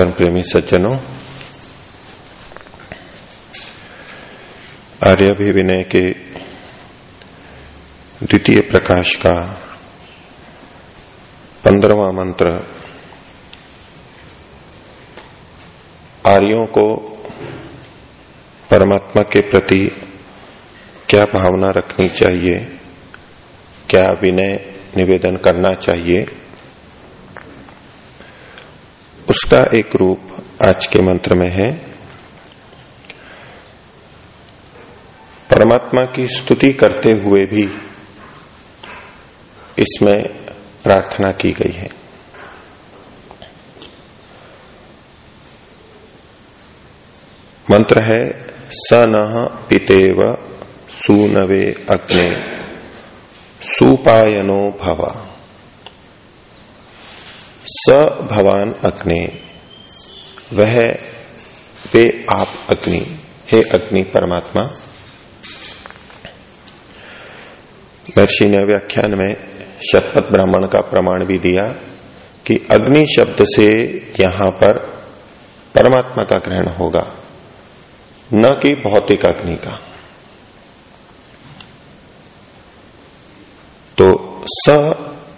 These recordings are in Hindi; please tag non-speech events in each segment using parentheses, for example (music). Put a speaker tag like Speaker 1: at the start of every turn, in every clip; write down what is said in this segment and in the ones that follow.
Speaker 1: धर्म प्रेमी सज्जनों, आर्यभिविनय के द्वितीय प्रकाश का पंद्रवा मंत्र, आर्यों को परमात्मा के प्रति क्या भावना रखनी चाहिए, क्या विनय निवेदन करना चाहिए उसका एक रूप आज के मंत्र में है। परमात्मा की स्तुति करते हुए भी इसमें प्रार्थना की गई है। मंत्र है स न पितेव सुनवे अग्ने, सुपायनो भवा। स भवान अग्नि। वह वे आप अग्नि। हे अग्नि परमात्मा। महर्षि ने व्याख्यान में शतपथ ब्राह्मण का प्रमाण भी दिया कि अग्नि शब्द से यहाँ पर परमात्मा का ग्रहण होगा, न कि भौतिक अग्नि का। तो स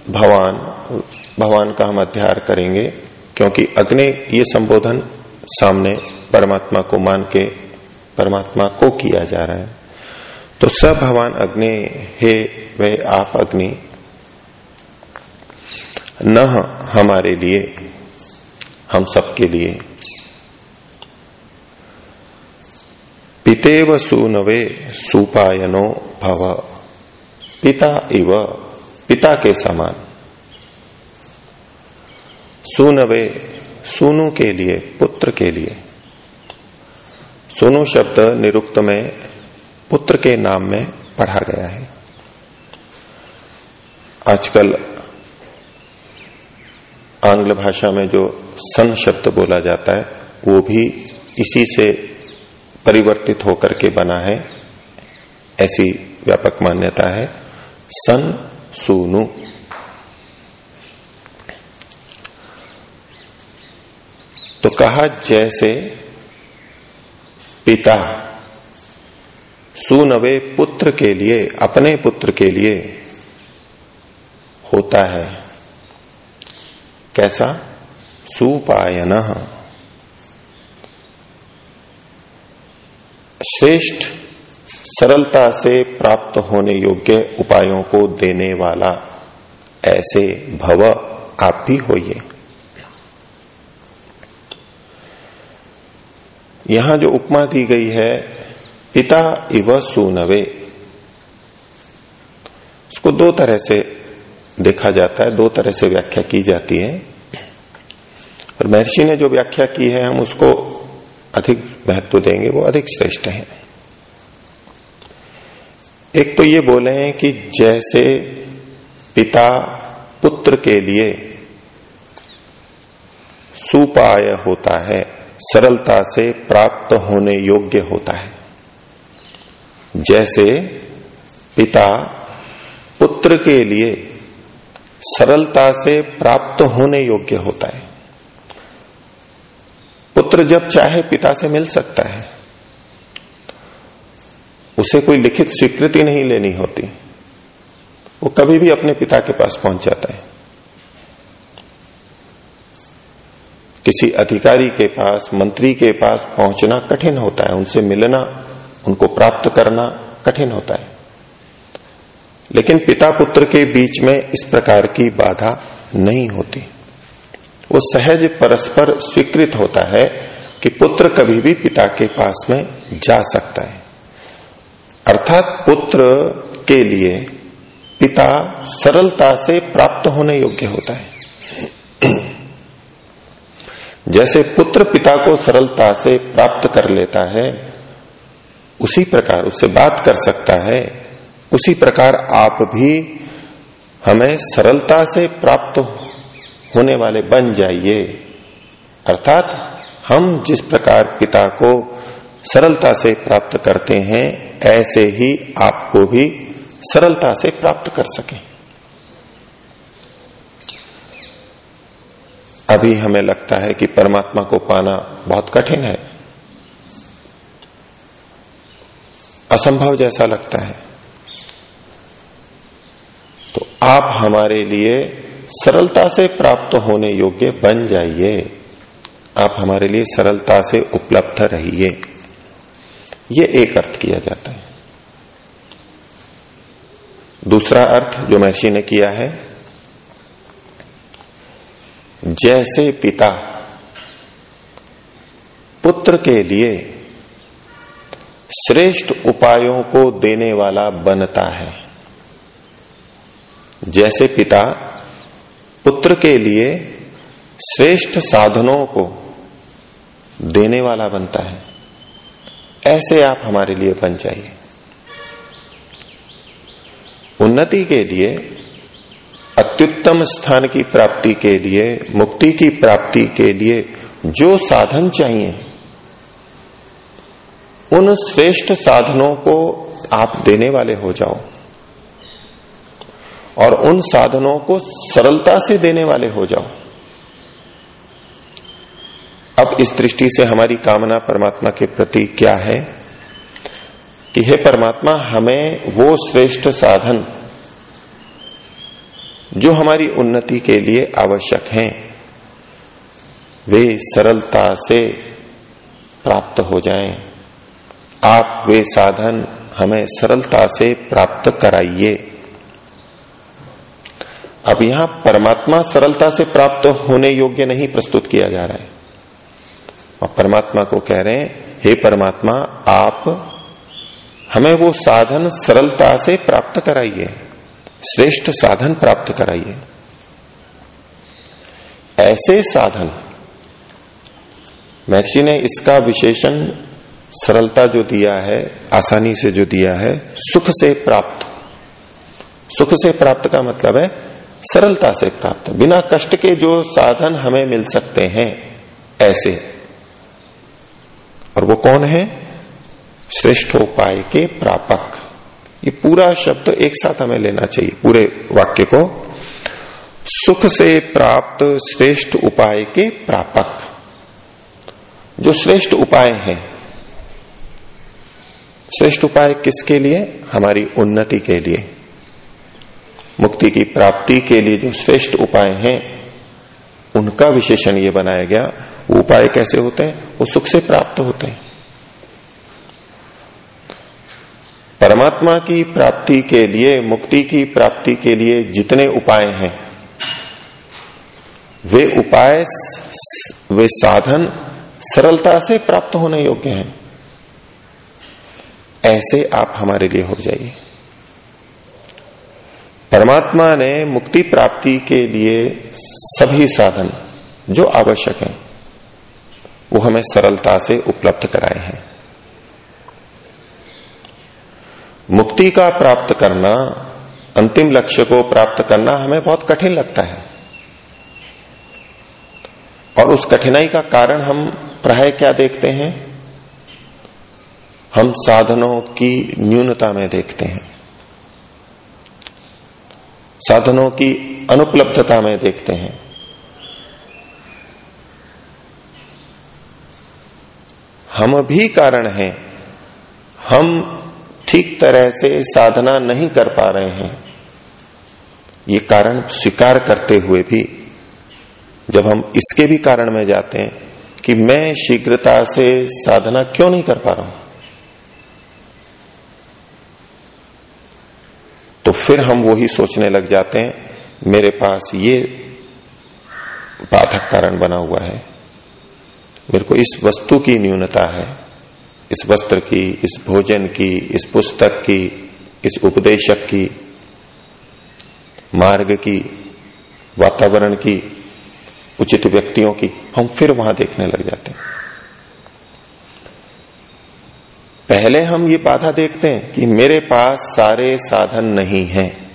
Speaker 1: भवान भगवान का हम अध्याय करेंगे, क्योंकि अग्नि ये संबोधन सामने परमात्मा को मान के, परमात्मा को किया जा रहा है। तो सब भगवान अग्नि, हे वे आप अग्नि, न हमारे लिए, हम सबके लिए। पितेव सुनवे सुपायनो भव, पिता इव पिता के समान। सुनवे, सुनु के लिए, पुत्र के लिए। सुनु शब्द निरुक्त में, पुत्र के नाम में पढ़ा गया है। आजकल आंग्ल भाषा में जो सन शब्द बोला जाता है, वो भी इसी से परिवर्तित होकर के बना है। ऐसी व्यापक मान्यता है। सन सुनु। तो कहा, जैसे पिता सुनवे पुत्र के लिए, अपने पुत्र के लिए होता है। कैसा? सुपायन। श्रेष्ठ सरलता से प्राप्त होने योग्य उपायों को देने वाला ऐसे भव आप भी होइए। यहाँ जो उपमा दी गई है, पिता इव सुनवे इसको दो तरह से देखा जाता है, दो तरह से व्याख्या की जाती है। और महर्षि ने जो व्याख्या की है, हम उसको अधिक महत्व देंगे, वो अधिक श्रेष्ठ है। एक तो ये बोले हैं कि जैसे पिता पुत्र के लिए सुपाय होता है, सरलता से प्राप्त होने योग्य होता है। जैसे पिता पुत्र के लिए सरलता से प्राप्त होने योग्य होता है। पुत्र जब चाहे पिता से मिल सकता है। उसे कोई लिखित स्वीकृति नहीं लेनी होती। वो कभी भी अपने पिता के पास पहुँच जाता है। किसी अधिकारी के पास, मंत्री के पास पहुँचना कठिन होता है। उनसे मिलना, उनको प्राप्त करना कठिन होता है। लेकिन पिता पुत्र के बीच में इस प्रकार की बाधा नहीं होती। वो सहज परस्पर स्वीकृत होता है कि पुत्र कभी भी पिता के पास में जा सकता है। अर्थात पुत्र के लिए पिता सरलता से प्राप्त होने योग्य होता है। जैसे पुत्र पिता को सरलता से प्राप्त कर लेता है, उसी प्रकार उससे बात कर सकता है, उसी प्रकार आप भी हमें सरलता से प्राप्त होने वाले बन जाइए। अर्थात हम जिस प्रकार पिता को सरलता से प्राप्त करते हैं, ऐसे ही आपको भी सरलता से प्राप्त कर सकें। अभी हमें लगता है कि परमात्मा को पाना बहुत कठिन है। असंभव जैसा लगता है। तो आप हमारे लिए सरलता से प्राप्त होने योग्य बन जाइए। आप हमारे लिए सरलता से उपलब्ध रहिए। ये एक अर्थ किया जाता है। दूसरा अर्थ जो महर्षि ने किया है, जैसे पिता पुत्र के लिए श्रेष्ठ उपायों को देने वाला बनता है, जैसे पिता पुत्र के लिए श्रेष्ठ साधनों को देने वाला बनता है। ऐसे आप हमारे लिए बन जाइए। उन्नति के लिए, अत्युत्तम स्थान की प्राप्ति के लिए, मुक्ति की प्राप्ति के लिए जो साधन चाहिए, उन श्रेष्ठ साधनों को आप देने वाले हो जाओ। और उन साधनों को सरलता से देने वाले हो जाओ। अब इस दृष्टि से हमारी कामना परमात्मा के प्रति क्या है? कि हे परमात्मा, हमें वो श्रेष्ठ साधन जो हमारी उन्नति के लिए आवश्यक हैं, वे सरलता से प्राप्त हो जाएँ। आप वे साधन हमें सरलता से प्राप्त कराइए। अब यहाँ परमात्मा सरलता से प्राप्त होने योग्य नहीं प्रस्तुत किया जा रहा है। और परमात्मा को कह रहे हैं, हे परमात्मा, आप हमें वो साधन सरलता से प्राप्त कराइए, श्रेष्ठ साधन प्राप्त कराइए। ऐसे साधन, महर्षि ने इसका विशेषण सरलता जो दिया है, आसानी से जो दिया है, सुख से प्राप्त। सुख से प्राप्त का मतलब है सरलता से प्राप्त। बिना कष्ट के जो साधन हमें मिल सकते हैं, ऐसे। और वो कौन है? श्रेष्ठोपाय के प्रापक। ये पूरा शब्द एक साथ हमें लेना चाहिए, पूरे वाक्य को। सुख से प्राप्त श्रेष्ठ उपाय के प्रापक। जो श्रेष्ठ उपाय हैं, श्रेष्ठ उपाय किसके लिए? हमारी उन्नति के लिए। मुक्ति की प्राप्ति के लिए जो श्रेष्ठ उपाय हैं, उनका विशेषण ये बनाया गया उपाय कैसे होते हैं? वो सुख से प्राप्त होते हैं। परमात्मा की प्राप्ति के लिए, मुक्ति की प्राप्ति के लिए जितने उपाय हैं, वे उपाय वे साधन सरलता से प्राप्त होने योग्य हैं। ऐसे आप हमारे लिए हो जाइए। परमात्मा ने मुक्ति प्राप्ति के लिए सभी साधन जो आवश्यक हैं वो हमें सरलता से उपलब्ध कराए हैं। मुक्ति का प्राप्त करना, अंतिम लक्ष्य को प्राप्त करना हमें बहुत कठिन लगता है। और उस कठिनाई का कारण हम प्राय क्या देखते हैं? हम साधनों की न्यूनता में देखते हैं। साधनों की अनुपलब्धता में देखते हैं। हम भी कारण हैं। हम ठीक तरह से साधना नहीं कर पा रहे हैं। ये कारण स्वीकार करते हुए भी, जब हम इसके भी कारण में जाते हैं कि मैं शीघ्रता से साधना क्यों नहीं कर पा रहा हूँ? तो फिर हम वही सोचने लग जाते हैं, मेरे पास ये बाधक कारण बना हुआ है। मेरे को इस वस्तु की न्यूनता है, इस वस्त्र की, इस भोजन की, इस पुस्तक की, इस उपदेशक की, मार्ग की, वातावरण की, उचित व्यक्तियों की, हम फिर वहाँ देखने लग जाते हैं। पहले हम ये बाधा देखते हैं कि मेरे पास सारे साधन नहीं हैं,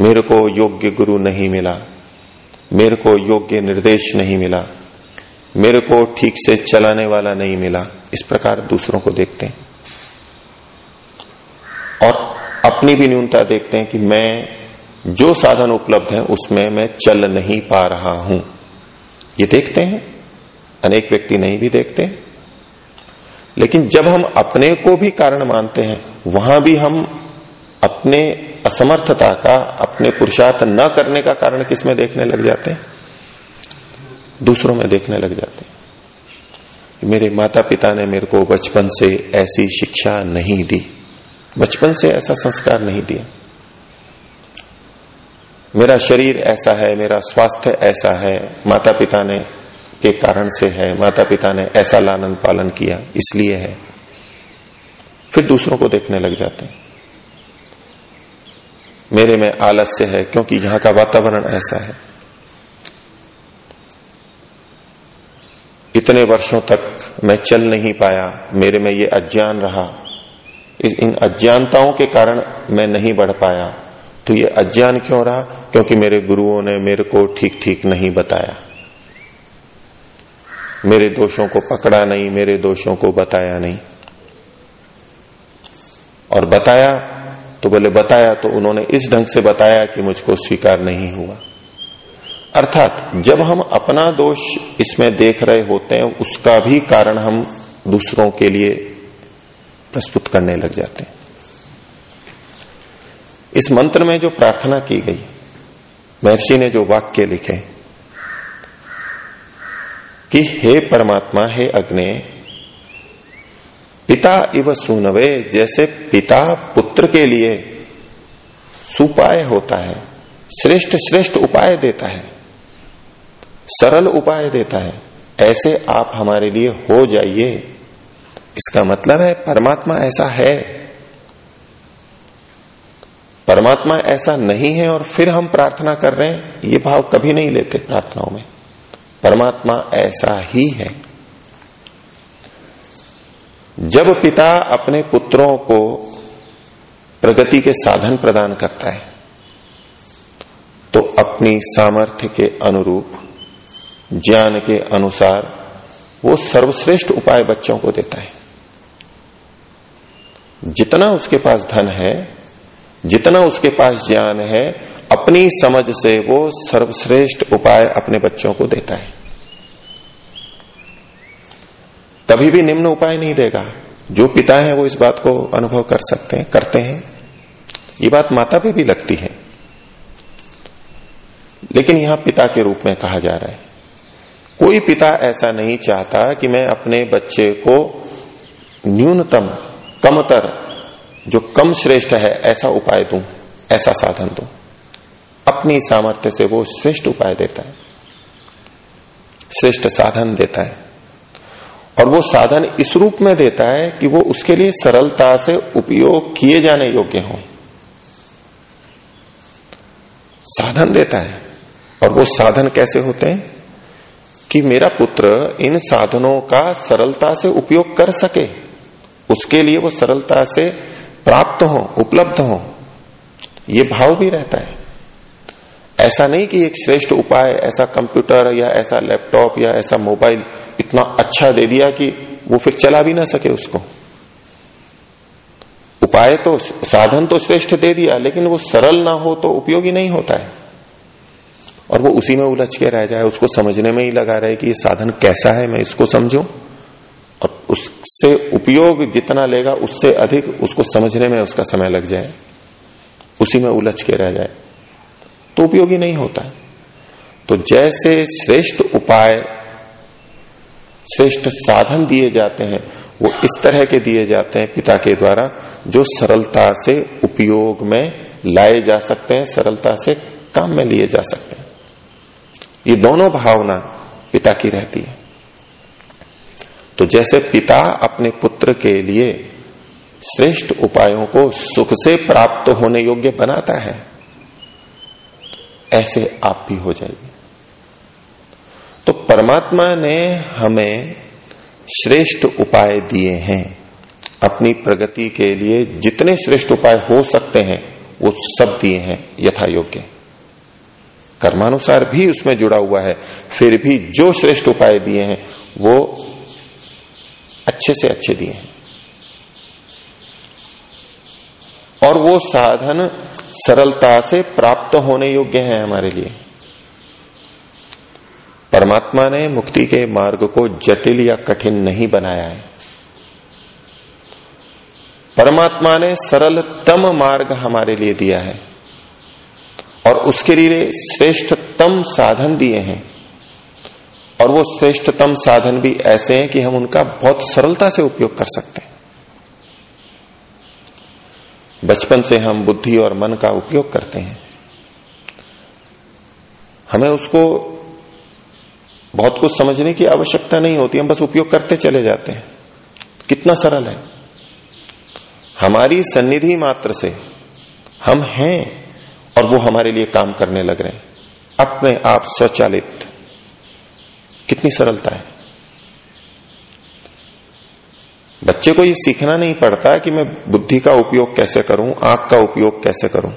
Speaker 1: मेरे को योग्य गुरु नहीं मिला, मेरे को योग्य निर्देश नहीं मिला मेरे को ठीक से चलाने वाला नहीं मिला। इस प्रकार दूसरों को देखते हैं। और अपनी भी न्यूनता देखते हैं कि मैं जो साधन उपलब्ध है, उसमें मैं चल नहीं पा रहा हूँ। ये देखते हैं। अनेक व्यक्ति नहीं भी देखते। लेकिन जब हम अपने को भी कारण मानते हैं, वहाँ भी हम अपने असमर्थता का, अपने पुरुषार्थ न करने का कारण किसमें देखने लग जाते हैं? दूसरों में देखने लग जाते हैं। मेरे माता पिता ने मेरे को बचपन से ऐसी शिक्षा नहीं दी। बचपन से ऐसा संस्कार नहीं दिया। मेरा शरीर ऐसा है, मेरा स्वास्थ्य ऐसा है माता पिता ने के कारण से है माता पिता ने ऐसा लालन पालन किया, इसलिए है। फिर दूसरों को देखने लग जाते हैं। मेरे में आलस्य है, क्योंकि यहाँ का वातावरण ऐसा है। इतने वर्षों तक मैं चल नहीं पाया, मेरे में ये अज्ञान रहा। इन अज्ञानताओं के कारण मैं नहीं बढ़ पाया। तो ये अज्ञान क्यों रहा? क्योंकि मेरे गुरुओं ने मेरे को ठीक ठीक नहीं बताया। मेरे दोषों को पकड़ा नहीं, मेरे दोषों को बताया नहीं। और बताया तो बोले, बताया तो उन्होंने इस ढंग से बताया कि मुझको स्वीकार नहीं हुआ। अर्थात जब हम अपना दोष इसमें देख रहे होते हैं, उसका भी कारण हम दूसरों के लिए प्रस्तुत करने लग जाते हैं। इस मंत्र में जो प्रार्थना की गई, महर्षि ने जो वाक्य लिखे, कि हे परमात्मा, हे अग्नि, पिता इव सुनवे, जैसे पिता पुत्र के लिए सुपाय होता है, श्रेष्ठ श्रेष्ठ उपाय देता है। सरल उपाय देता है। ऐसे आप हमारे लिए हो जाइए। इसका मतलब है, परमात्मा ऐसा है। परमात्मा ऐसा नहीं है और फिर हम प्रार्थना कर रहे हैं, ये भाव कभी नहीं लेते प्रार्थनाओं में। परमात्मा ऐसा ही है। जब पिता अपने पुत्रों को प्रगति के साधन प्रदान करता है तो अपनी सामर्थ्य के अनुरूप ज्ञान के अनुसार वो सर्वश्रेष्ठ उपाय बच्चों को देता है। जितना उसके पास धन है, जितना उसके पास ज्ञान है, अपनी समझ से वो सर्वश्रेष्ठ उपाय अपने बच्चों को देता है। कभी भी निम्न उपाय नहीं देगा। जो पिता है वो इस बात को अनुभव कर सकते हैं, करते हैं। ये बात माता पे भी लगती है। लेकिन यहाँ पिता के रूप में कहा जा रहा है। कोई पिता ऐसा नहीं चाहता कि मैं अपने बच्चे को न्यूनतम, कमतर, जो कम श्रेष्ठ है, ऐसा उपाय दूँ, ऐसा साधन दूँ। अपनी सामर्थ्य से वो श्रेष्ठ उपाय देता है। श्रेष्ठ साधन देता है। और वो साधन इस रूप में देता है कि वो उसके लिए सरलता से उपयोग किए जाने योग्य हो। साधन देता है। और वो साधन कैसे होते हैं? कि मेरा पुत्र इन साधनों का सरलता से उपयोग कर सके, उसके लिए वो सरलता से प्राप्त हो, उपलब्ध हो, ये भाव भी रहता है। ऐसा नहीं कि एक श्रेष्ठ उपाय, ऐसा कंप्यूटर या ऐसा लैपटॉप या ऐसा मोबाइल इतना अच्छा दे दिया कि वो फिर चला भी ना सके उसको। उपाय तो साधन तो श्रेष्ठ दे दिया, लेकिन वो सरल ना हो तो उपयोगी नहीं होता है। और वो उसी में उलझ के रह जाए, उसको समझने में ही लगा रहे कि ये साधन कैसा है, मैं इसको समझू। और उससे उपयोग जितना लेगा, उससे अधिक उसको समझने में उसका समय लग जाए। उसी में उलझ के रह जाए। तो उपयोगी नहीं होता। तो जैसे श्रेष्ठ उपाय, श्रेष्ठ साधन दिए जाते हैं, वो इस तरह के दिए जाते हैं पिता के द्वारा, जो सरलता से उपयोग में लाए जा सकते हैं, सरलता से काम में लिए जा सकते हैं। ये दोनों भावना पिता की रहती है। तो जैसे पिता अपने पुत्र के लिए श्रेष्ठ उपायों को सुख से प्राप्त होने योग्य बनाता है, ऐसे आप भी हो जाएगी तो परमात्मा ने हमें श्रेष्ठ उपाय दिए हैं। अपनी प्रगति के लिए जितने श्रेष्ठ उपाय हो सकते हैं, वो सब दिए हैं यथा योग्य कर्मानुसार भी उसमें जुड़ा हुआ है, फिर भी जो श्रेष्ठ उपाय दिए हैं, वो अच्छे से अच्छे दिए हैं। और वो साधन सरलता से प्राप्त होने योग्य है हमारे लिए। परमात्मा ने मुक्ति के मार्ग को जटिल या कठिन नहीं बनाया है। परमात्मा ने सरलतम मार्ग हमारे लिए दिया है। और उसके लिए श्रेष्ठतम साधन दिए हैं। और वो श्रेष्ठतम साधन भी ऐसे हैं कि हम उनका बहुत सरलता से उपयोग कर सकते हैं। बचपन से हम बुद्धि और मन का उपयोग करते हैं। हमें उसको बहुत कुछ समझने की आवश्यकता नहीं होती, हम बस उपयोग करते चले जाते हैं। कितना सरल है। हमारी सन्निधि मात्र से हम हैं। और वो हमारे लिए काम करने लग रहे हैं। अपने आप स्वचालित। कितनी सरलता है। बच्चे को ये सीखना नहीं पड़ता कि मैं बुद्धि का उपयोग कैसे करूँ, आँख का उपयोग कैसे करूँ,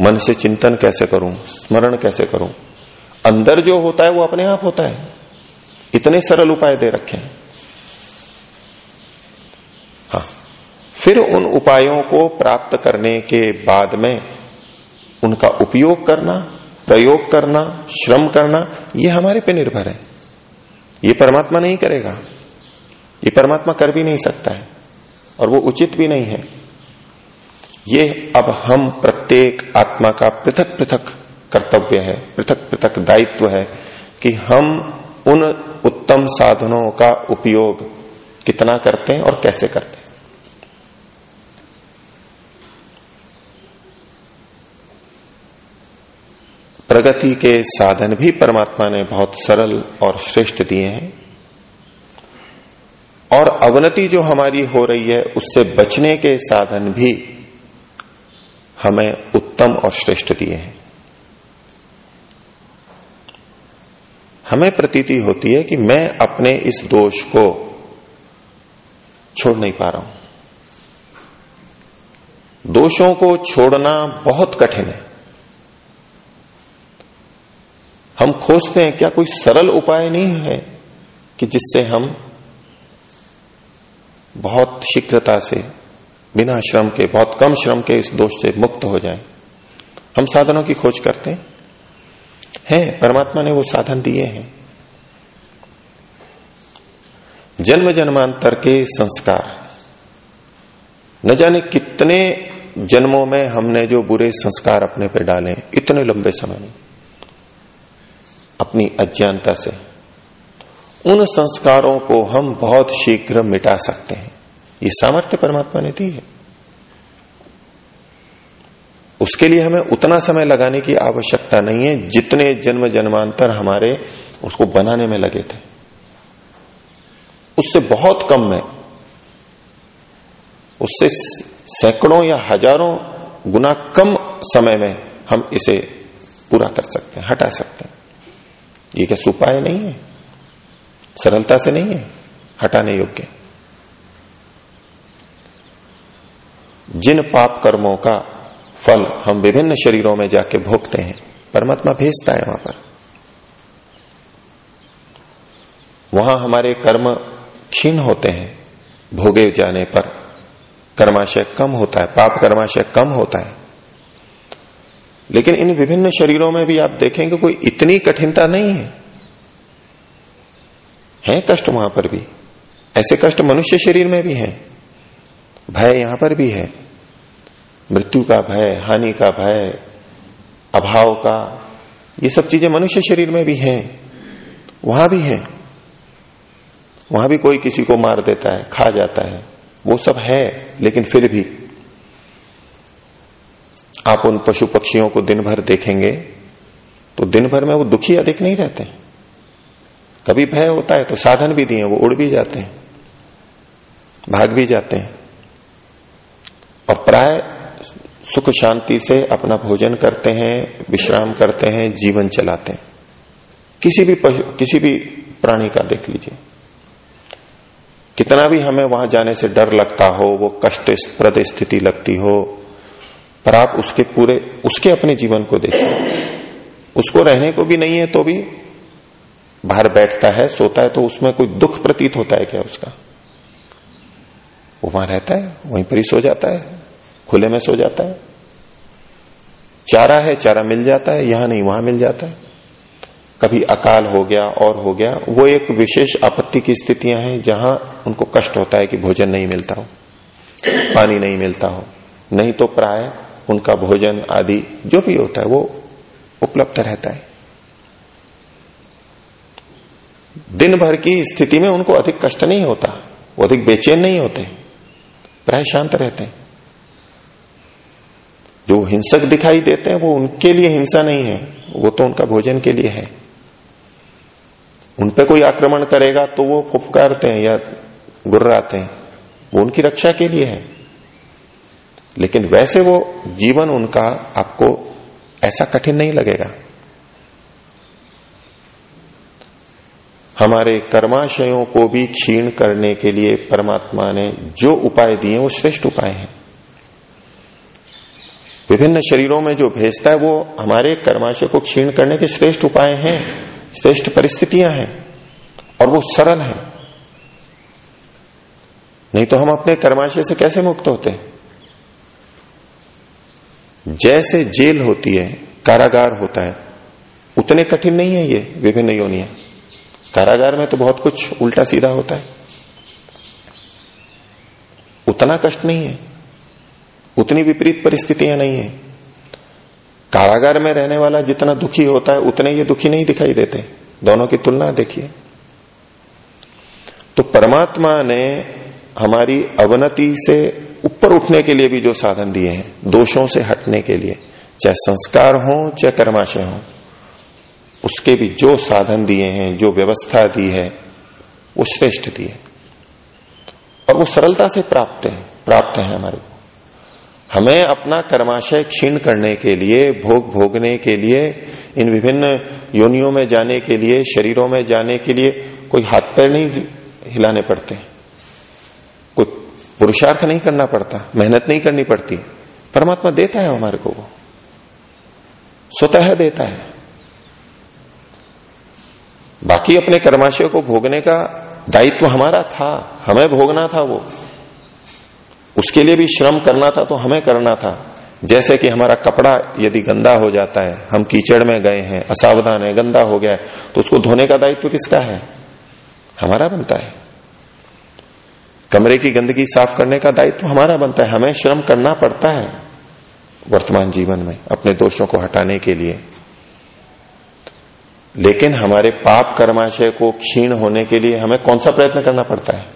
Speaker 1: मन से चिंतन कैसे करूँ, स्मरण कैसे करूँ। अंदर जो होता है वो अपने आप होता है। इतने सरल उपाय दे रखे हैं। हाँ। फिर उन उपायों को प्राप्त करने के बाद में उनका उपयोग करना, प्रयोग करना, श्रम करना, ये हमारे पे निर्भर है। ये परमात्मा नहीं करेगा। ये परमात्मा कर भी नहीं सकता है और वो उचित भी नहीं है। ये अब हम प्रत्येक आत्मा का पृथक पृथक कर्तव्य है, पृथक पृथक दायित्व है कि हम उन उत्तम साधनों का उपयोग कितना करते हैं और कैसे करते हैं। प्रगति के साधन भी परमात्मा ने बहुत सरल और श्रेष्ठ दिए हैं। और अवनति जो हमारी हो रही है, उससे बचने के साधन भी हमें उत्तम और श्रेष्ठ दिए हैं। हमें प्रतीति होती है कि मैं अपने इस दोष को छोड़ नहीं पा रहा हूँ। दोषों को छोड़ना बहुत कठिन है। हम खोजते हैं, क्या कोई सरल उपाय नहीं है कि जिससे हम बहुत शीघ्रता से, बिना श्रम के, बहुत कम श्रम के इस दोष से मुक्त हो जाएँ? हम साधनों की खोज करते हैं। हैं, परमात्मा ने वो साधन दिए हैं। जन्म जन्मांतर के संस्कार। न जाने कितने जन्मों में हमने जो बुरे संस्कार अपने पे डाले इतने लंबे समय में। अपनी अज्ञानता से। उन संस्कारों को हम बहुत शीघ्र मिटा सकते हैं। ये सामर्थ्य परमात्मा ने दी है। उसके लिए हमें उतना समय लगाने की आवश्यकता नहीं है जितने जन्म जन्मांतर हमारे उसको बनाने में लगे थे। उससे बहुत कम में, उससे सैकड़ों या हज़ारों गुना कम समय में हम इसे पूरा कर सकते हैं, हटा सकते हैं। ये क्या सुपाय नहीं है? सरलता से नहीं है? हटाने योग्य। जिन पाप कर्मों का फल हम विभिन्न शरीरों में जाके भोगते हैं, परमात्मा भेजता है वहाँ पर। वहाँ हमारे कर्म क्षीण होते हैं, भोगे जाने पर। कर्माशय कम होता है, पाप कर्माशय कम होता है। लेकिन इन विभिन्न शरीरों में भी आप देखेंगे कोई इतनी कठिनता नहीं है। है कष्ट वहाँ पर भी। ऐसे कष्ट मनुष्य शरीर में भी है। भय यहाँ पर भी है। मृत्यु का भय, हानि का भय, अभाव का, ये सब चीज़ें मनुष्य शरीर में भी हैं। वहाँ भी है। वहाँ भी कोई किसी को मार देता है, खा जाता है। वो सब है, लेकिन फिर भी। आप उन पशु पक्षियों को दिन भर देखेंगे तो दिन भर में वो दुखी अधिक नहीं रहते कभी भय होता है तो साधन भी दिए, वो उड़ भी जाते हैं, भाग भी जाते हैं। और प्राय सुख शांति से अपना भोजन करते हैं, विश्राम करते हैं, जीवन चलाते हैं। किसी भी पशु, किसी भी प्राणी का देख लीजिए। कितना भी हमें वहाँ जाने से डर लगता हो, वो कष्ट प्रद स्थिति लगती हो पर आप उसके पूरे, उसके अपने जीवन को देखिए। उसको रहने को भी नहीं है तो भी बाहर बैठता है, सोता है तो उसमें कोई दुख प्रतीत होता है क्या उसका? वो वहाँ रहता है, वहीं पर ही सो जाता है, खुले में सो जाता है। चारा है, चारा मिल जाता है, यहाँ नहीं, वहाँ मिल जाता है। कभी अकाल हो गया, और हो गया, वो एक विशेष आपत्ति की स्थितियाँ हैं जहाँ उनको कष्ट होता है कि भोजन नहीं मिलता हो, पानी नहीं मिलता हो। नहीं तो प्राय उनका भोजन आदि जो भी होता है, वो उपलब्ध रहता है। दिन भर की स्थिति में उनको अधिक कष्ट नहीं होता, वो अधिक बेचैन नहीं होते, प्राय शांत रहते हैं। जो हिंसक दिखाई देते हैं, वो उनके लिए हिंसा नहीं है, वो तो उनका भोजन के लिए है। उन पर कोई आक्रमण करेगा तो वो फुफकारते हैं या गुर्राते हैं, वो उनकी रक्षा के लिए है। लेकिन वैसे वो जीवन उनका आपको ऐसा कठिन नहीं लगेगा। हमारे कर्माशयों को भी क्षीण करने के लिए परमात्मा ने जो उपाय दिए, वो श्रेष्ठ उपाय हैं। विभिन्न शरीरों में जो भेजता है, वो हमारे कर्माशय को क्षीण करने के श्रेष्ठ उपाय हैं, श्रेष्ठ परिस्थितियाँ हैं, और वो सरल है। नहीं तो हम अपने कर्माशय से कैसे मुक्त होते? हैं जैसे जेल होती है, कारागार होता है, उतने कठिन नहीं है ये, विभिन्न योनिया। कारागार में तो बहुत कुछ उल्टा सीधा होता है। उतना कष्ट नहीं है, उतनी विपरीत परिस्थितियाँ नहीं है। कारागार में रहने वाला जितना दुखी होता है, उतने ये दुखी नहीं दिखाई देते। दोनों की तुलना देखिए। तो परमात्मा ने हमारी अवनति से ऊपर उठने के लिए भी जो साधन दिए हैं, दोषों से हटने के लिए, चाहे संस्कार हो, चाहे कर्माशय हो, उसके भी जो साधन दिए हैं, जो व्यवस्था दी है, वो श्रेष्ठ दी है। और वो सरलता से प्राप्त है प्राप्त है हमारे को। हमें अपना कर्माशय क्षीण करने के लिए, भोग भोगने के लिए, इन विभिन्न योनियों में जाने के लिए, शरीरों में जाने के लिए कोई हाथ पैर नहीं हिलाने पड़ते। कोई पुरुषार्थ नहीं करना पड़ता, मेहनत नहीं करनी पड़ती। परमात्मा देता है हमारे को वो। स्वतः देता है। बाकी अपने कर्माशय को भोगने का दायित्व हमारा था, हमें भोगना था वो। उसके लिए भी श्रम करना था तो हमें करना था। जैसे कि हमारा कपड़ा यदि गंदा हो जाता है, हम कीचड़ में गए हैं, असावधान है, गंदा हो गया है तो उसको धोने का दायित्व किसका है? हमारा बनता है। कमरे की गंदगी साफ़ करने का दायित्व तो हमारा बनता है, हमें श्रम करना पड़ता है वर्तमान जीवन में, अपने दोषों को हटाने के लिए। लेकिन हमारे पाप कर्माशय को क्षीण होने के लिए हमें कौन सा प्रयत्न करना पड़ता है?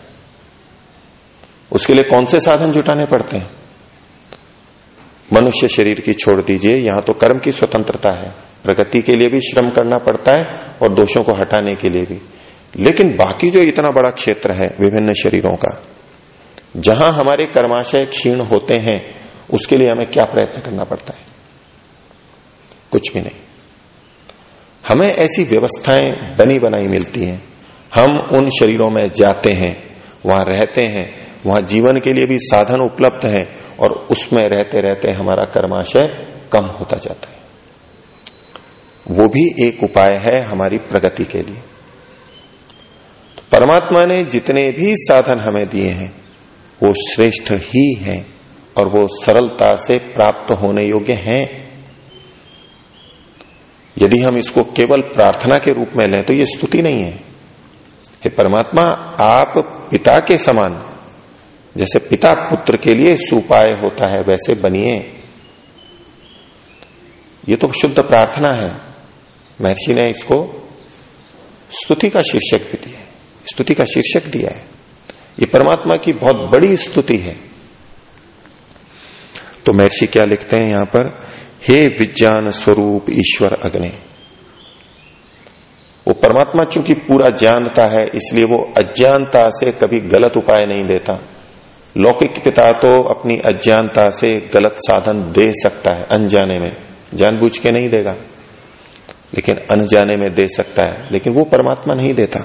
Speaker 1: उसके लिए कौन से साधन जुटाने पड़ते हैं? मनुष्य शरीर की छोड़ दीजिए, यहाँ तो कर्म की स्वतंत्रता है। प्रगति के लिए भी श्रम करना पड़ता है और दोषों को हटाने के लिए भी। लेकिन बाकी जो इतना बड़ा क्षेत्र है विभिन्न शरीरों का, जहाँ हमारे कर्माशय क्षीण होते हैं, उसके लिए हमें क्या प्रयत्न करना पड़ता है? कुछ भी नहीं। हमें ऐसी व्यवस्थाएँ बनी बनाई मिलती हैं। हम उन शरीरों में जाते हैं, वहाँ रहते हैं, वहाँ जीवन के लिए भी साधन उपलब्ध हैं और उसमें रहते रहते हमारा कर्माशय कम होता जाता है। वो भी एक उपाय है हमारी प्रगति के लिए। परमात्मा ने जितने भी साधन हमें दिए हैं, वो श्रेष्ठ ही हैं और वो सरलता से प्राप्त होने योग्य हैं। यदि हम इसको केवल प्रार्थना के रूप में लें तो ये स्तुति नहीं है। हे परमात्मा, आप पिता के समान, जैसे पिता पुत्र के लिए सुपाय होता है, वैसे बनिए। ये तो शुद्ध प्रार्थना है। महर्षि ने इसको स्तुति का शीर्षक भी दिया स्तुति का शीर्षक दिया है। ये परमात्मा की बहुत बड़ी स्तुति है। तो महर्षि क्या लिखते हैं यहाँ पर? हे विज्ञान स्वरूप ईश्वर अग्नि। वो परमात्मा चूँकि पूरा जानता है, इसलिए वो अज्ञानता से कभी गलत उपाय नहीं देता लौकिक पिता तो अपनी अज्ञानता से गलत साधन दे सकता है, अनजाने में। जानबूझ के नहीं देगा। लेकिन अनजाने में दे सकता है। लेकिन वो परमात्मा नहीं देता।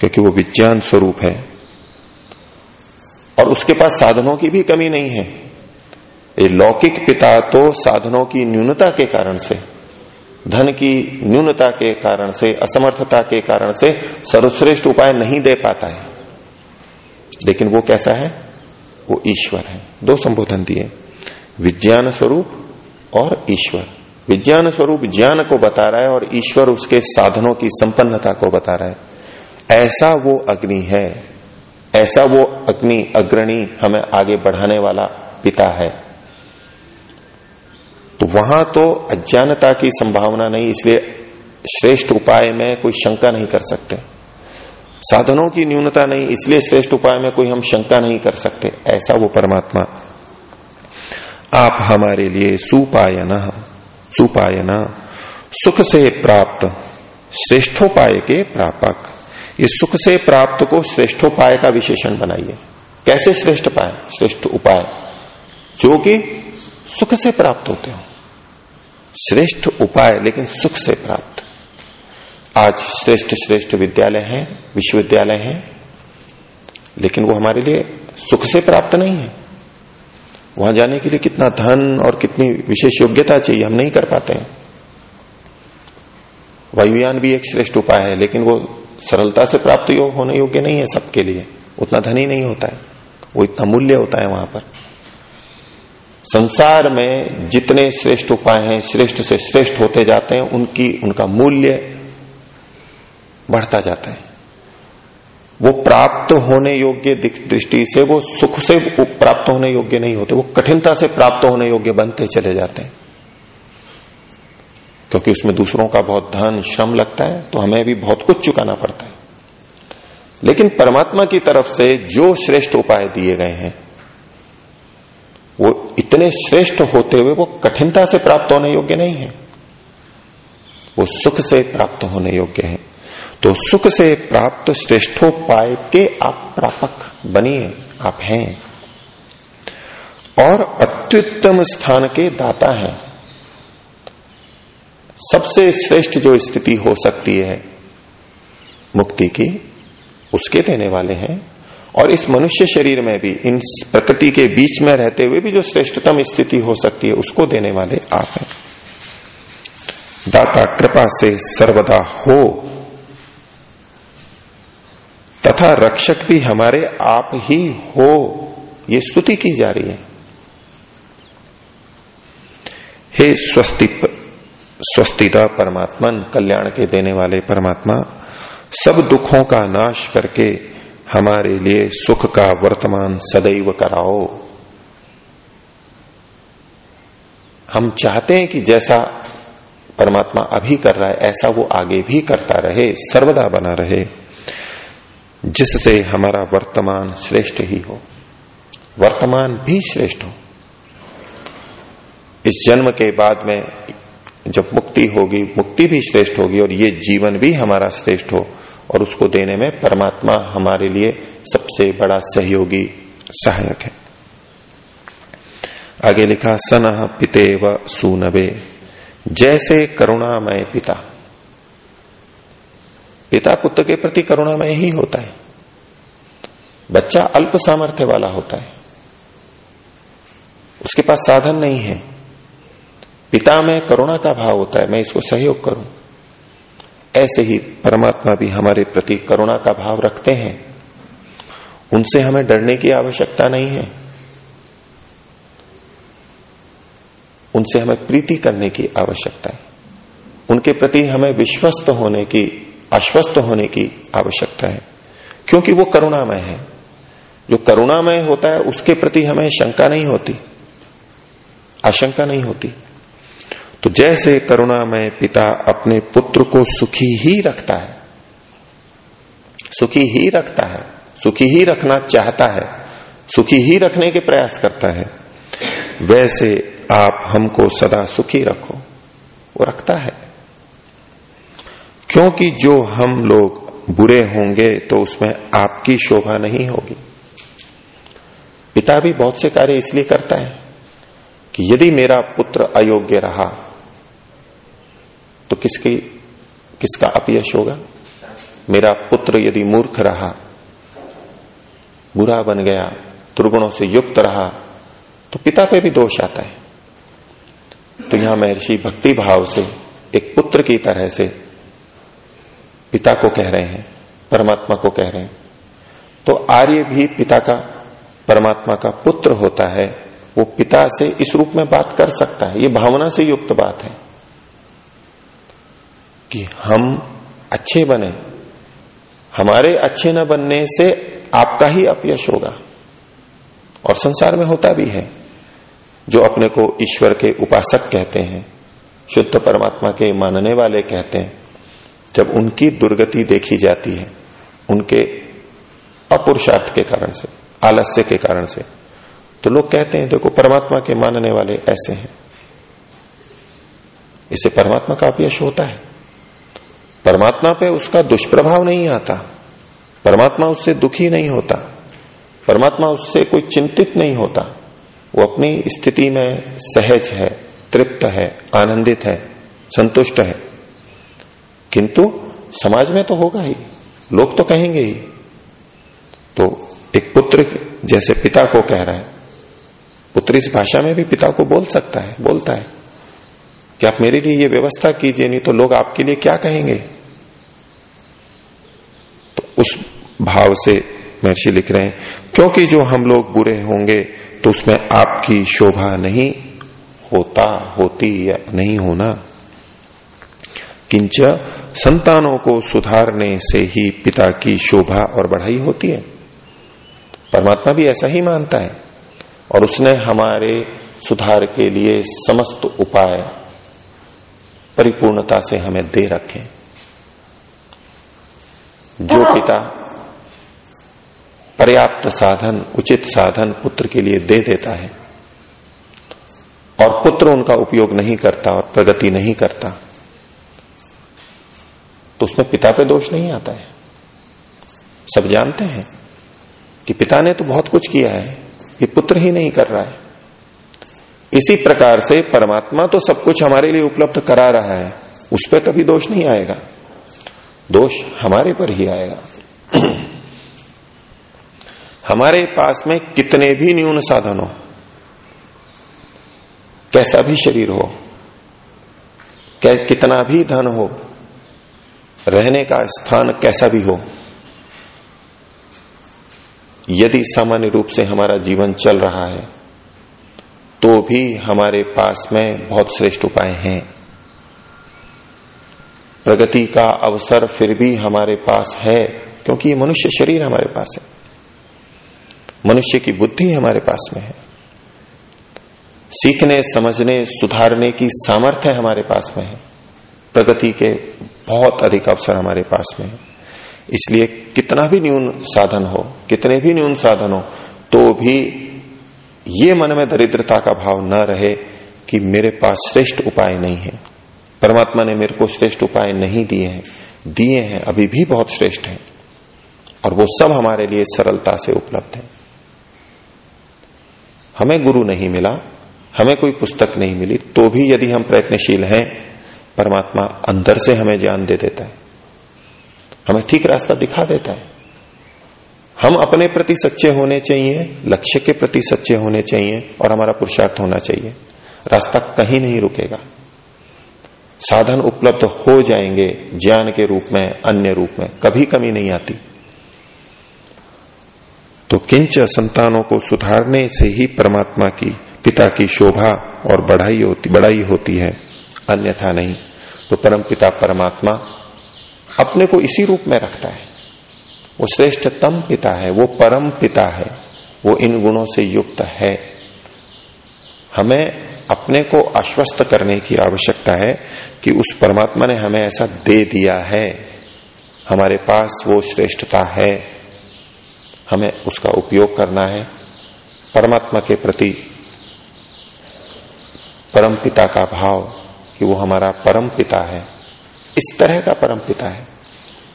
Speaker 1: क्योंकि वो विज्ञान स्वरूप है। और उसके पास साधनों की भी कमी नहीं है। ये लौकिक पिता तो साधनों की न्यूनता के कारण से, धन की न्यूनता के कारण से, असमर्थता के कारण से सर्वश्रेष्ठ उपाय नहीं दे पाता है। लेकिन वो कैसा है? वो ईश्वर है। दो संबोधन दिए। विज्ञान स्वरूप और ईश्वर। विज्ञान स्वरूप ज्ञान को बता रहा है और ईश्वर उसके साधनों की संपन्नता को बता रहा है। ऐसा वो अग्नि है, ऐसा वो अग्नि अग्रणी हमें आगे बढ़ाने वाला पिता है। तो वहाँ तो अज्ञानता की संभावना नहीं, इसलिए श्रेष्ठ उपाय में कोई शंका नहीं कर सकते। साधनों की न्यूनता नहीं, इसलिए श्रेष्ठ उपाय में कोई हम शंका नहीं कर सकते। ऐसा वो परमात्मा। आप हमारे लिए सुपायन सुपायन सुख से प्राप्त, श्रेष्ठोपाय के प्रापक। इस सुख से प्राप्त को श्रेष्ठोपाय का विशेषण बनाइए। कैसे श्रेष्ठ पाए श्रेष्ठ उपाय जो कि सुख से प्राप्त होते हो। श्रेष्ठ उपाय लेकिन सुख से प्राप्त। आज श्रेष्ठ श्रेष्ठ विद्यालय हैं, विश्वविद्यालय हैं, लेकिन वो हमारे लिए सुख से प्राप्त नहीं है। वहाँ जाने के लिए कितना धन और कितनी विशेष योग्यता चाहिए हम नहीं कर पाते हैं। वायुयान भी एक श्रेष्ठ उपाय है, लेकिन वो सरलता से प्राप्त योग होने योग्य नहीं है सबके लिए। उतना धन नहीं होता है। वो इतना मूल्य होता है वहाँ पर। संसार में जितने श्रेष्ठ उपाय हैं, श्रेष्ठ से श्रेष्ठ होते जाते हैं, उनकी, उनका मूल्य बढ़ता जाता है। वो प्राप्त होने योग्य दृष्टि से वो सुख से प्राप्त होने योग्य नहीं होते। वो कठिनता से प्राप्त होने योग्य बनते चले जाते हैं। क्योंकि उसमें दूसरों का बहुत धन, श्रम लगता है तो हमें भी बहुत कुछ चुकाना पड़ता है। लेकिन परमात्मा की तरफ़ से जो श्रेष्ठ उपाय दिए गए हैं, वो इतने श्रेष्ठ होते हुए वो कठिनता से प्राप्त होने योग्य नहीं है। वो सुख से प्राप्त होने योग्य है। तो सुख से प्राप्त श्रेष्ठोपाय के आप प्रापक बनिए, आप हैं। और अत्युत्तम स्थान के दाता हैं। सबसे श्रेष्ठ जो स्थिति हो सकती है, मुक्ति की, उसके देने वाले हैं। और इस मनुष्य शरीर में भी, इन प्रकृति के बीच में रहते हुए भी जो श्रेष्ठतम स्थिति हो सकती है, उसको देने वाले आप हैं। दाता कृपा से सर्वदा हो। तथा रक्षक भी हमारे आप ही हो। ये स्तुति की जा रही है। हे स्वस्ति स्वस्तिदा परमात्मन कल्याण के देने वाले परमात्मा, सब दुखों का नाश करके हमारे लिए सुख का वर्तमान सदैव कराओ। हम चाहते हैं कि जैसा परमात्मा अभी कर रहा है, ऐसा वो आगे भी करता रहे, सर्वदा बना रहे, जिससे हमारा वर्तमान श्रेष्ठ ही हो। वर्तमान भी श्रेष्ठ हो। इस जन्म के बाद में जब मुक्ति होगी, मुक्ति भी श्रेष्ठ होगी और ये जीवन भी हमारा श्रेष्ठ हो और उसको देने में परमात्मा हमारे लिए सबसे बड़ा सहयोगी सहायक है। आगे लिखा, सन पिते व सुनबे जैसे करुणामय पिता। पिता पुत्र के प्रति करुणामय ही होता है। बच्चा अल्प सामर्थ्य वाला होता है। उसके पास साधन नहीं है। पिता में करुणा का भाव होता है, मैं इसको सहयोग करूँ। ऐसे ही परमात्मा भी हमारे प्रति करुणा का भाव रखते हैं। उनसे हमें डरने की आवश्यकता नहीं है। उनसे हमें प्रीति करने की आवश्यकता है। उनके प्रति हमें विश्वस्त होने की, आश्वस्त होने की आवश्यकता है। क्योंकि वो करुणामय है। जो करुणामय होता है, उसके प्रति हमें शंका नहीं होती। आशंका नहीं होती। तो जैसे करुणामय पिता अपने पुत्र को सुखी ही रखता है, सुखी ही रखता है, सुखी ही रखना चाहता है, सुखी ही रखने के प्रयास करता है, वैसे आप हमको सदा सुखी रखो, वो रखता है। क्योंकि जो हम लोग बुरे होंगे तो उसमें आपकी शोभा नहीं होगी। पिता भी बहुत से कार्य इसलिए करता है कि यदि मेरा पुत्र अयोग्य रहा तो किसकी, किसका अपयश होगा? मेरा पुत्र यदि मूर्ख रहा, बुरा बन गया, दुर्गुणों से युक्त रहा तो पिता पे भी दोष आता है। तो यहाँ महर्षि भक्ति भाव से, एक पुत्र की तरह से पिता को कह रहे हैं, परमात्मा को कह रहे हैं। तो आर्य भी पिता का, परमात्मा का पुत्र होता है, वो पिता से इस रूप में बात कर सकता है। ये भावना से युक्त बात है। कि हम अच्छे बने। हमारे अच्छे न बनने से आपका ही अपयश होगा। और संसार में होता भी है, जो अपने को ईश्वर के उपासक कहते हैं, शुद्ध परमात्मा के मानने वाले कहते हैं। जब उनकी दुर्गति देखी जाती है, उनके अपुरुषार्थ के कारण से, आलस्य के कारण से तो लोग कहते हैं, देखो, परमात्मा के मानने वाले ऐसे हैं। इससे परमात्मा का अपयश होता है। परमात्मा पे उसका दुष्प्रभाव नहीं आता। परमात्मा उससे दुखी नहीं होता। परमात्मा उससे कोई चिंतित नहीं होता। वो अपनी स्थिति में सहज है, तृप्त है, आनंदित है, संतुष्ट है। किंतु समाज में तो होगा ही। लोग तो कहेंगे ही। तो एक पुत्र जैसे पिता को कह रहा है। पुत्र इस भाषा में भी पिता को बोल सकता है, बोलता है। कि आप मेरे लिए ये व्यवस्था कीजिए, नहीं तो लोग आपके लिए क्या कहेंगे? तो उस भाव से महर्षि लिख रहे हैं, क्योंकि जो हम लोग बुरे होंगे तो उसमें आपकी शोभा नहीं होता, होती या नहीं होना। किंच संतानों को सुधारने से ही पिता की शोभा और बढ़ाई होती है। परमात्मा भी ऐसा ही मानता है, और उसने हमारे सुधार के लिए समस्त उपाय परिपूर्णता से हमें दे रखे। जो पिता पर्याप्त साधन उचित साधन पुत्र के लिए दे देता है और पुत्र उनका उपयोग नहीं करता और प्रगति नहीं करता तो उसमें पिता पे दोष नहीं आता है। सब जानते हैं कि पिता ने तो बहुत कुछ किया है ये पुत्र ही नहीं कर रहा है। इसी प्रकार से परमात्मा तो सब कुछ हमारे लिए उपलब्ध करा रहा है, उस पर कभी दोष नहीं आएगा। दोष हमारे पर ही आएगा। (clears throat) हमारे पास में कितने भी न्यून साधन हो, कैसा भी शरीर हो कितना भी धन हो, रहने का स्थान कैसा भी हो, यदि सामान्य रूप से हमारा जीवन चल रहा है तो भी हमारे पास में बहुत श्रेष्ठ उपाय हैं। प्रगति का अवसर फिर भी हमारे पास है, क्योंकि ये मनुष्य शरीर हमारे पास है। मनुष्य की बुद्धि हमारे पास में है। सीखने, समझने, सुधारने की सामर्थ्य हमारे पास में है। प्रगति के बहुत अधिक अवसर हमारे पास में है। इसलिए कितना भी न्यून साधन हो, कितने भी न्यून साधन हो तो भी ये मन में दरिद्रता का भाव न रहे कि मेरे पास श्रेष्ठ उपाय नहीं है। परमात्मा ने मेरे को श्रेष्ठ उपाय नहीं दिए हैं। दिए हैं, अभी भी बहुत श्रेष्ठ हैं। और वो सब हमारे लिए सरलता से उपलब्ध है। हमें गुरु नहीं मिला, हमें कोई पुस्तक नहीं मिली तो भी यदि हम प्रयत्नशील हैं, परमात्मा अंदर से हमें ज्ञान दे देता है। हमें ठीक रास्ता दिखा देता है। हम अपने प्रति सच्चे होने चाहिए, लक्ष्य के प्रति सच्चे होने चाहिए और हमारा पुरुषार्थ होना चाहिए। रास्ता कहीं नहीं रुकेगा। साधन उपलब्ध हो जाएँगे ज्ञान के रूप में, अन्य रूप में, कभी कमी नहीं आती। तो किंच संतानों को सुधारने से ही परमात्मा की, पिता की शोभा और बढ़ाई होती बढ़ाई होती है, अन्यथा नहीं। तो परम पिता परमात्मा अपने को इसी रूप में रखता है। वो श्रेष्ठतम पिता है, वो परम पिता है, वो इन गुणों से युक्त है। हमें अपने को आश्वस्त करने की आवश्यकता है कि उस परमात्मा ने हमें ऐसा दे दिया है। हमारे पास वो श्रेष्ठता है। हमें उसका उपयोग करना है। परमात्मा के प्रति परम पिता का भाव कि वो हमारा परम पिता है। इस तरह का परम पिता है।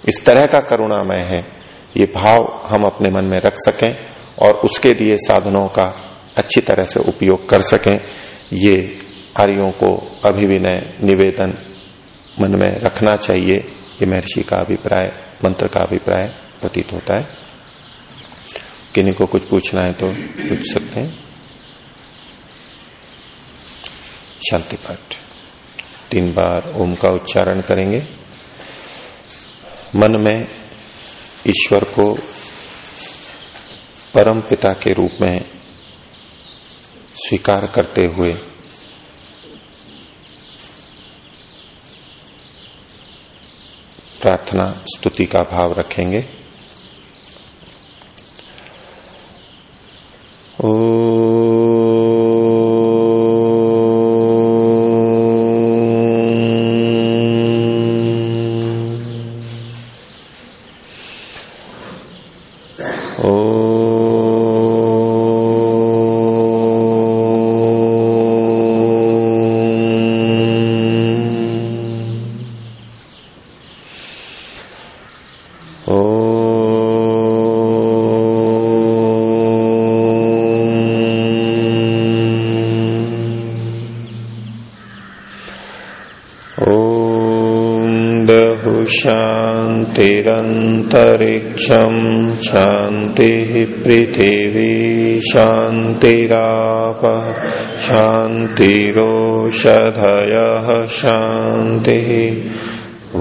Speaker 1: इस तरह का करुणामय है। ये भाव हम अपने मन में रख सकें और उसके लिए साधनों का अच्छी तरह से उपयोग कर सकें। ये आर्यों को अभिविनय निवेदन मन में रखना चाहिए। ये महर्षि का अभिप्राय, मंत्र का अभिप्राय प्रतीत होता है। किन्हीं को कुछ पूछना है तो पूछ सकते हैं। शांति पाठ। तीन बार ओम का उच्चारण करेंगे। मन में ईश्वर को परम पिता के रूप में स्वीकार करते हुए प्रार्थना, स्तुति का भाव रखेंगे। शांतिरन्तरिक्षम् शान्तिः पृथिवी शान्तिरापः शान्तिरोषधयः शान्तिः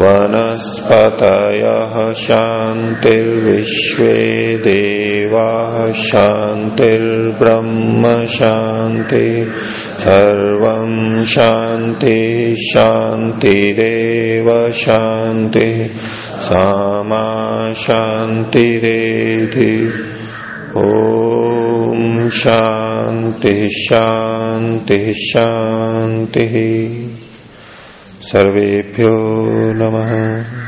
Speaker 1: वनस्पतयः शान्तिर्विश्वे देवाः शान्तिर्ब्रह्म शान्ति सर्वं शान्ति शान्तिरेव शान्ति सामा शान्तिरेधि ॐ शांति शान्तिः शान्तिः। सर्वेभ्यो नमः।